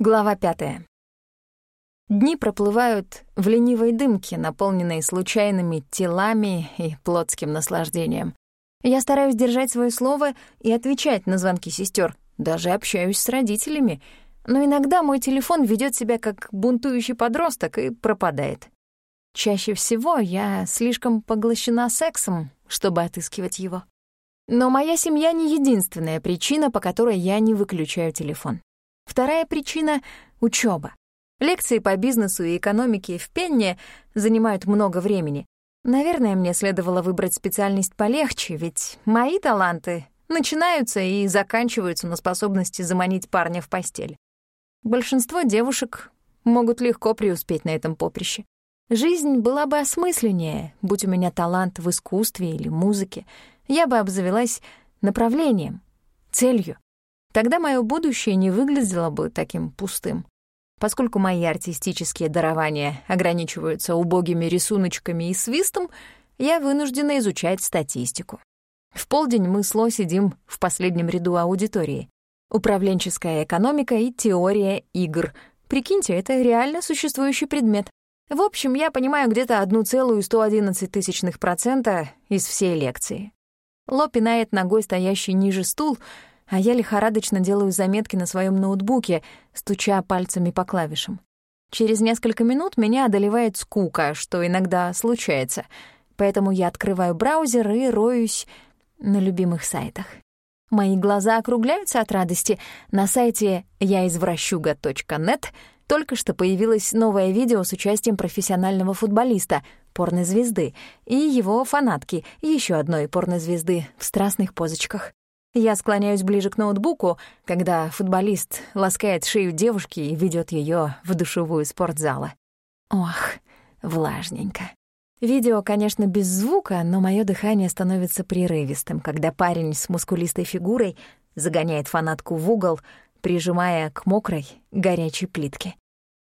Глава пятая. Дни проплывают в ленивой дымке, наполненной случайными телами и плотским наслаждением. Я стараюсь держать свое слово и отвечать на звонки сестер, даже общаюсь с родителями, но иногда мой телефон ведет себя как бунтующий подросток и пропадает. Чаще всего я слишком поглощена сексом, чтобы отыскивать его. Но моя семья не единственная причина, по которой я не выключаю телефон. Вторая причина — учеба. Лекции по бизнесу и экономике в Пенне занимают много времени. Наверное, мне следовало выбрать специальность полегче, ведь мои таланты начинаются и заканчиваются на способности заманить парня в постель. Большинство девушек могут легко преуспеть на этом поприще. Жизнь была бы осмысленнее, будь у меня талант в искусстве или музыке. Я бы обзавелась направлением, целью. Тогда мое будущее не выглядело бы таким пустым. Поскольку мои артистические дарования ограничиваются убогими рисуночками и свистом, я вынуждена изучать статистику. В полдень мы с Ло сидим в последнем ряду аудитории. Управленческая экономика и теория игр. Прикиньте, это реально существующий предмет. В общем, я понимаю где-то 1,111% из всей лекции. Ло пинает ногой стоящий ниже стул, а я лихорадочно делаю заметки на своем ноутбуке, стуча пальцами по клавишам. Через несколько минут меня одолевает скука, что иногда случается, поэтому я открываю браузер и роюсь на любимых сайтах. Мои глаза округляются от радости. На сайте яизвращуга.нет только что появилось новое видео с участием профессионального футболиста, порнозвезды, и его фанатки, еще одной порнозвезды в страстных позочках. Я склоняюсь ближе к ноутбуку, когда футболист ласкает шею девушки и ведет ее в душевую спортзала. Ох, влажненько. Видео, конечно, без звука, но мое дыхание становится прерывистым, когда парень с мускулистой фигурой загоняет фанатку в угол, прижимая к мокрой, горячей плитке.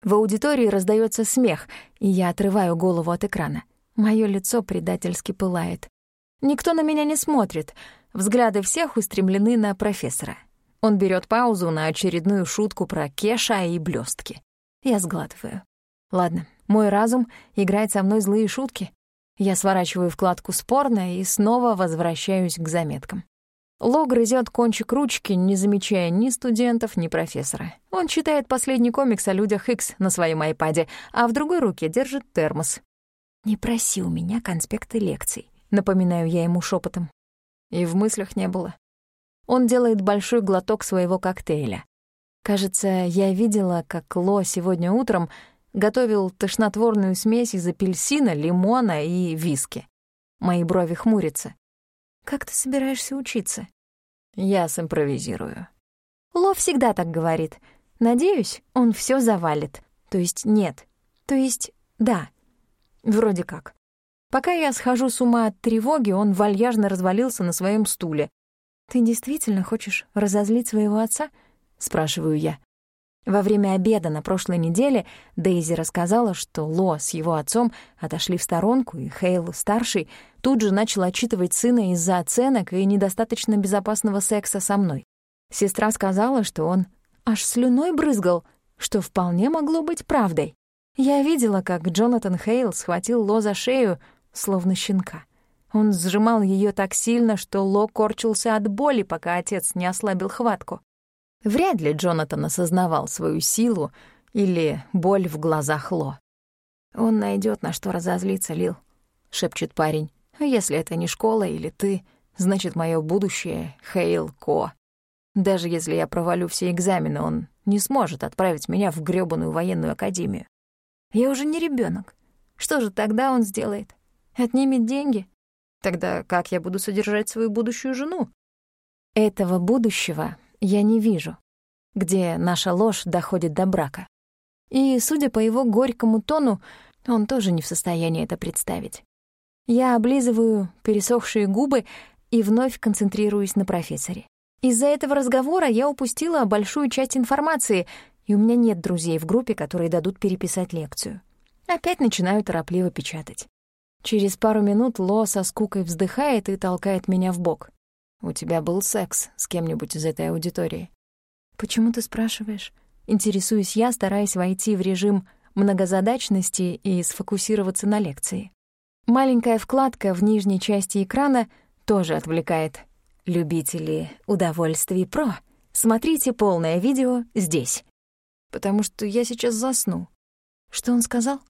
В аудитории раздается смех, и я отрываю голову от экрана. Мое лицо предательски пылает. Никто на меня не смотрит — Взгляды всех устремлены на профессора. Он берет паузу на очередную шутку про Кеша и блестки. Я сглатываю. Ладно, мой разум играет со мной злые шутки. Я сворачиваю вкладку «Спорно» и снова возвращаюсь к заметкам. Ло грызет кончик ручки, не замечая ни студентов, ни профессора. Он читает последний комикс о людях Икс на своем айпаде, а в другой руке держит термос. «Не проси у меня конспекты лекций», — напоминаю я ему шепотом. И в мыслях не было. Он делает большой глоток своего коктейля. Кажется, я видела, как Ло сегодня утром готовил тошнотворную смесь из апельсина, лимона и виски. Мои брови хмурятся. «Как ты собираешься учиться?» «Я симпровизирую». Ло всегда так говорит. Надеюсь, он все завалит. То есть нет. То есть да. Вроде как. Пока я схожу с ума от тревоги, он вальяжно развалился на своем стуле. «Ты действительно хочешь разозлить своего отца?» — спрашиваю я. Во время обеда на прошлой неделе Дейзи рассказала, что Ло с его отцом отошли в сторонку, и Хейл, старший, тут же начал отчитывать сына из-за оценок и недостаточно безопасного секса со мной. Сестра сказала, что он аж слюной брызгал, что вполне могло быть правдой. Я видела, как Джонатан Хейл схватил Ло за шею, словно щенка. Он сжимал ее так сильно, что Ло корчился от боли, пока отец не ослабил хватку. Вряд ли Джонатан осознавал свою силу или боль в глазах Ло. «Он найдет на что разозлиться, Лил», — шепчет парень. «Если это не школа или ты, значит, мое будущее — Хейл Ко. Даже если я провалю все экзамены, он не сможет отправить меня в грёбаную военную академию. Я уже не ребенок. Что же тогда он сделает? Отнимет деньги? Тогда как я буду содержать свою будущую жену? Этого будущего я не вижу, где наша ложь доходит до брака. И, судя по его горькому тону, он тоже не в состоянии это представить. Я облизываю пересохшие губы и вновь концентрируюсь на профессоре. Из-за этого разговора я упустила большую часть информации, и у меня нет друзей в группе, которые дадут переписать лекцию. Опять начинаю торопливо печатать. Через пару минут Ло со скукой вздыхает и толкает меня в бок. «У тебя был секс с кем-нибудь из этой аудитории?» «Почему ты спрашиваешь?» Интересуюсь я, стараясь войти в режим многозадачности и сфокусироваться на лекции. Маленькая вкладка в нижней части экрана тоже отвлекает. Любители удовольствий про, смотрите полное видео здесь. Потому что я сейчас засну. Что он сказал?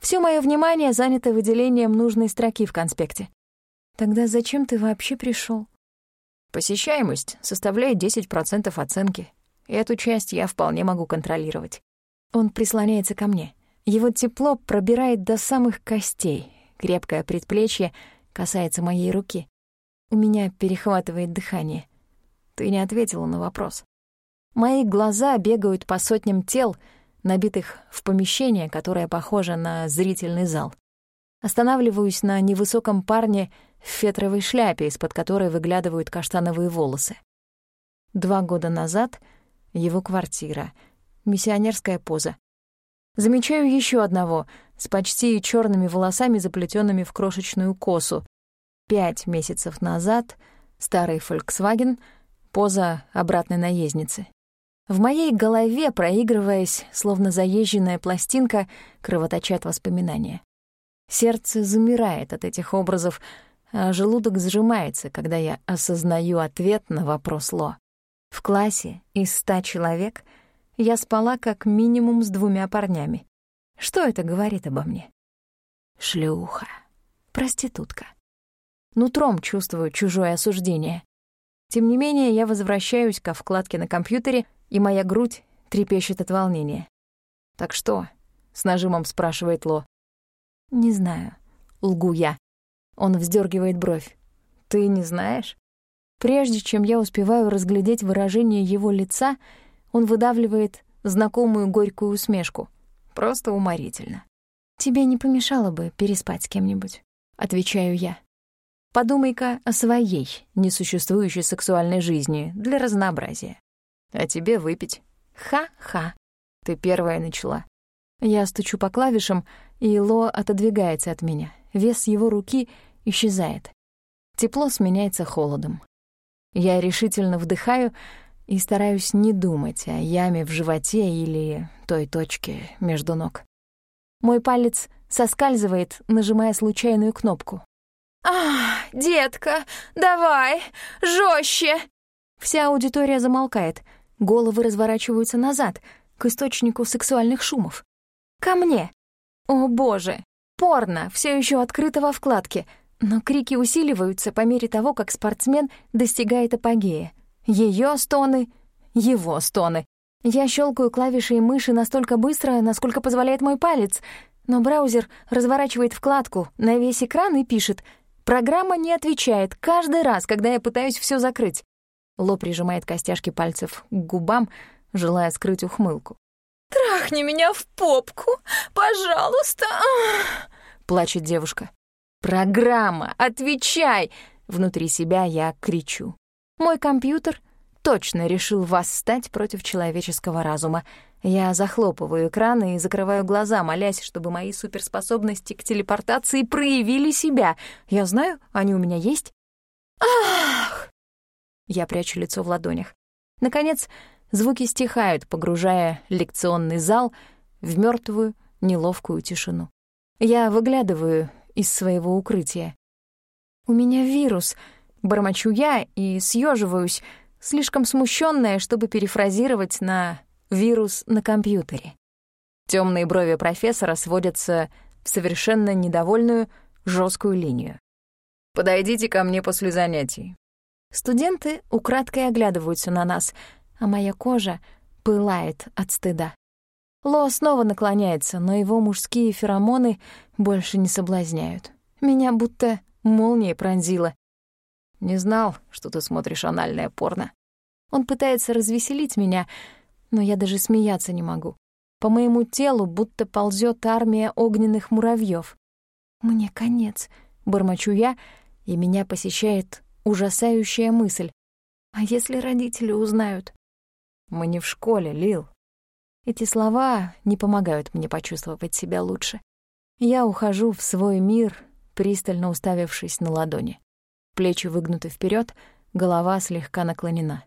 Все мое внимание занято выделением нужной строки в конспекте. Тогда зачем ты вообще пришел? Посещаемость составляет 10% оценки. И эту часть я вполне могу контролировать. Он прислоняется ко мне. Его тепло пробирает до самых костей. Крепкое предплечье касается моей руки. У меня перехватывает дыхание. Ты не ответила на вопрос. Мои глаза бегают по сотням тел, набитых в помещение, которое похоже на зрительный зал. Останавливаюсь на невысоком парне в фетровой шляпе, из-под которой выглядывают каштановые волосы. Два года назад его квартира, миссионерская поза. Замечаю еще одного с почти черными волосами, заплетенными в крошечную косу. Пять месяцев назад старый Volkswagen, поза обратной наездницы. В моей голове, проигрываясь, словно заезженная пластинка, кровоточат воспоминания. Сердце замирает от этих образов, а желудок сжимается, когда я осознаю ответ на вопрос Ло. В классе из ста человек я спала как минимум с двумя парнями. Что это говорит обо мне? Шлюха. Проститутка. Нутром чувствую чужое осуждение. Тем не менее, я возвращаюсь ко вкладке на компьютере — и моя грудь трепещет от волнения. «Так что?» — с нажимом спрашивает Ло. «Не знаю», — лгу я. Он вздергивает бровь. «Ты не знаешь?» Прежде чем я успеваю разглядеть выражение его лица, он выдавливает знакомую горькую усмешку. Просто уморительно. «Тебе не помешало бы переспать с кем-нибудь?» — отвечаю я. «Подумай-ка о своей несуществующей сексуальной жизни для разнообразия. А тебе выпить. Ха-ха. Ты первая начала. Я стучу по клавишам, и Ло отодвигается от меня. Вес его руки исчезает. Тепло сменяется холодом. Я решительно вдыхаю и стараюсь не думать о яме в животе или той точке между ног. Мой палец соскальзывает, нажимая случайную кнопку. «Ах, детка, давай, жестче! Вся аудитория замолкает — Головы разворачиваются назад, к источнику сексуальных шумов. Ко мне. О, боже! Порно все еще открыто во вкладке, но крики усиливаются по мере того, как спортсмен достигает апогея. Ее стоны, его стоны. Я щелкаю клавишей мыши настолько быстро, насколько позволяет мой палец, но браузер разворачивает вкладку на весь экран и пишет «Программа не отвечает каждый раз, когда я пытаюсь все закрыть». Ло прижимает костяшки пальцев к губам, желая скрыть ухмылку. «Трахни меня в попку, пожалуйста!» — плачет девушка. «Программа, отвечай!» Внутри себя я кричу. Мой компьютер точно решил восстать против человеческого разума. Я захлопываю экраны и закрываю глаза, молясь, чтобы мои суперспособности к телепортации проявили себя. Я знаю, они у меня есть. Ах! Я прячу лицо в ладонях. Наконец, звуки стихают, погружая лекционный зал в мертвую, неловкую тишину. Я выглядываю из своего укрытия. «У меня вирус», — бормочу я и съеживаюсь, слишком смущенная, чтобы перефразировать на «вирус на компьютере». Темные брови профессора сводятся в совершенно недовольную, жесткую линию. «Подойдите ко мне после занятий. Студенты украдкой оглядываются на нас, а моя кожа пылает от стыда. Ло снова наклоняется, но его мужские феромоны больше не соблазняют. Меня будто молнией пронзило. «Не знал, что ты смотришь анальное порно». Он пытается развеселить меня, но я даже смеяться не могу. По моему телу будто ползет армия огненных муравьев. «Мне конец», — бормочу я, и меня посещает ужасающая мысль. А если родители узнают? Мы не в школе, Лил. Эти слова не помогают мне почувствовать себя лучше. Я ухожу в свой мир, пристально уставившись на ладони. Плечи выгнуты вперед, голова слегка наклонена.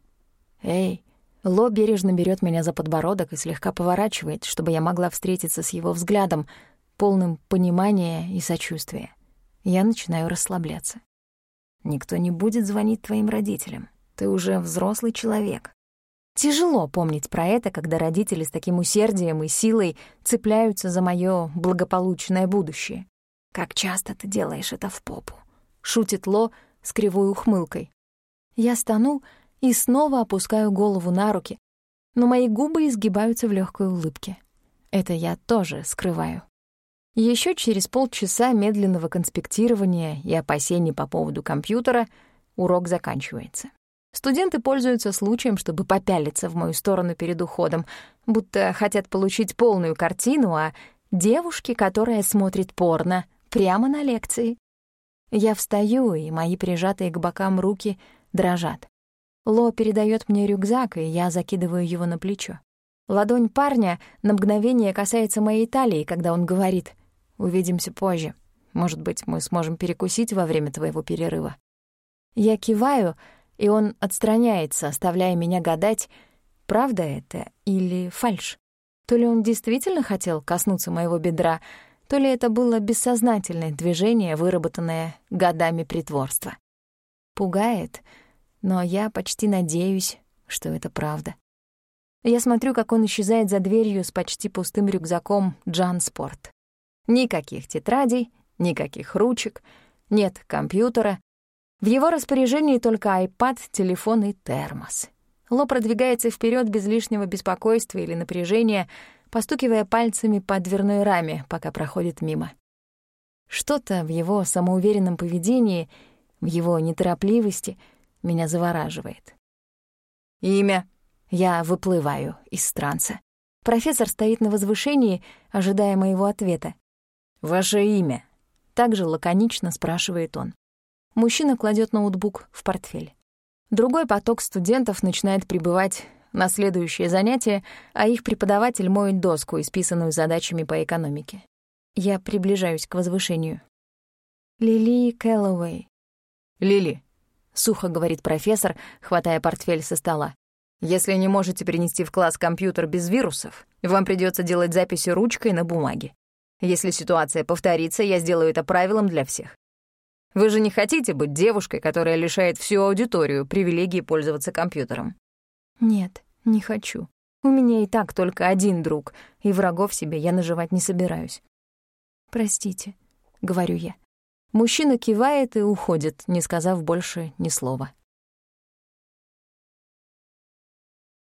«Эй, Ло бережно берет меня за подбородок и слегка поворачивает, чтобы я могла встретиться с его взглядом, полным понимания и сочувствия. Я начинаю расслабляться. Никто не будет звонить твоим родителям. Ты уже взрослый человек. Тяжело помнить про это, когда родители с таким усердием и силой цепляются за моё благополучное будущее. «Как часто ты делаешь это в попу?» — шутит Ло с кривой ухмылкой. Я стану и снова опускаю голову на руки, но мои губы изгибаются в легкой улыбке. Это я тоже скрываю. Еще через полчаса медленного конспектирования и опасений по поводу компьютера урок заканчивается. Студенты пользуются случаем, чтобы попялиться в мою сторону перед уходом, будто хотят получить полную картину о девушке, которая смотрит порно прямо на лекции. Я встаю, и мои прижатые к бокам руки дрожат. Ло передает мне рюкзак, и я закидываю его на плечо. Ладонь парня на мгновение касается моей талии, когда он говорит «Увидимся позже. Может быть, мы сможем перекусить во время твоего перерыва». Я киваю, и он отстраняется, оставляя меня гадать, правда это или фальшь. То ли он действительно хотел коснуться моего бедра, то ли это было бессознательное движение, выработанное годами притворства. Пугает — но я почти надеюсь, что это правда. Я смотрю, как он исчезает за дверью с почти пустым рюкзаком Джан Спорт. Никаких тетрадей, никаких ручек, нет компьютера. В его распоряжении только iPad, телефон и термос. Ло продвигается вперед без лишнего беспокойства или напряжения, постукивая пальцами по дверной раме, пока проходит мимо. Что-то в его самоуверенном поведении, в его неторопливости — меня завораживает. Имя. Я выплываю из транса. Профессор стоит на возвышении, ожидая моего ответа. «Ваше имя?» — также лаконично спрашивает он. Мужчина кладет ноутбук в портфель. Другой поток студентов начинает прибывать на следующее занятие, а их преподаватель моет доску, исписанную задачами по экономике. Я приближаюсь к возвышению. Лили Кэллоуэй. Лили, — сухо говорит профессор, хватая портфель со стола. «Если не можете перенести в класс компьютер без вирусов, вам придется делать записи ручкой на бумаге. Если ситуация повторится, я сделаю это правилом для всех. Вы же не хотите быть девушкой, которая лишает всю аудиторию привилегии пользоваться компьютером?» «Нет, не хочу. У меня и так только один друг, и врагов себе я наживать не собираюсь». «Простите», — говорю я. Мужчина кивает и уходит, не сказав больше ни слова.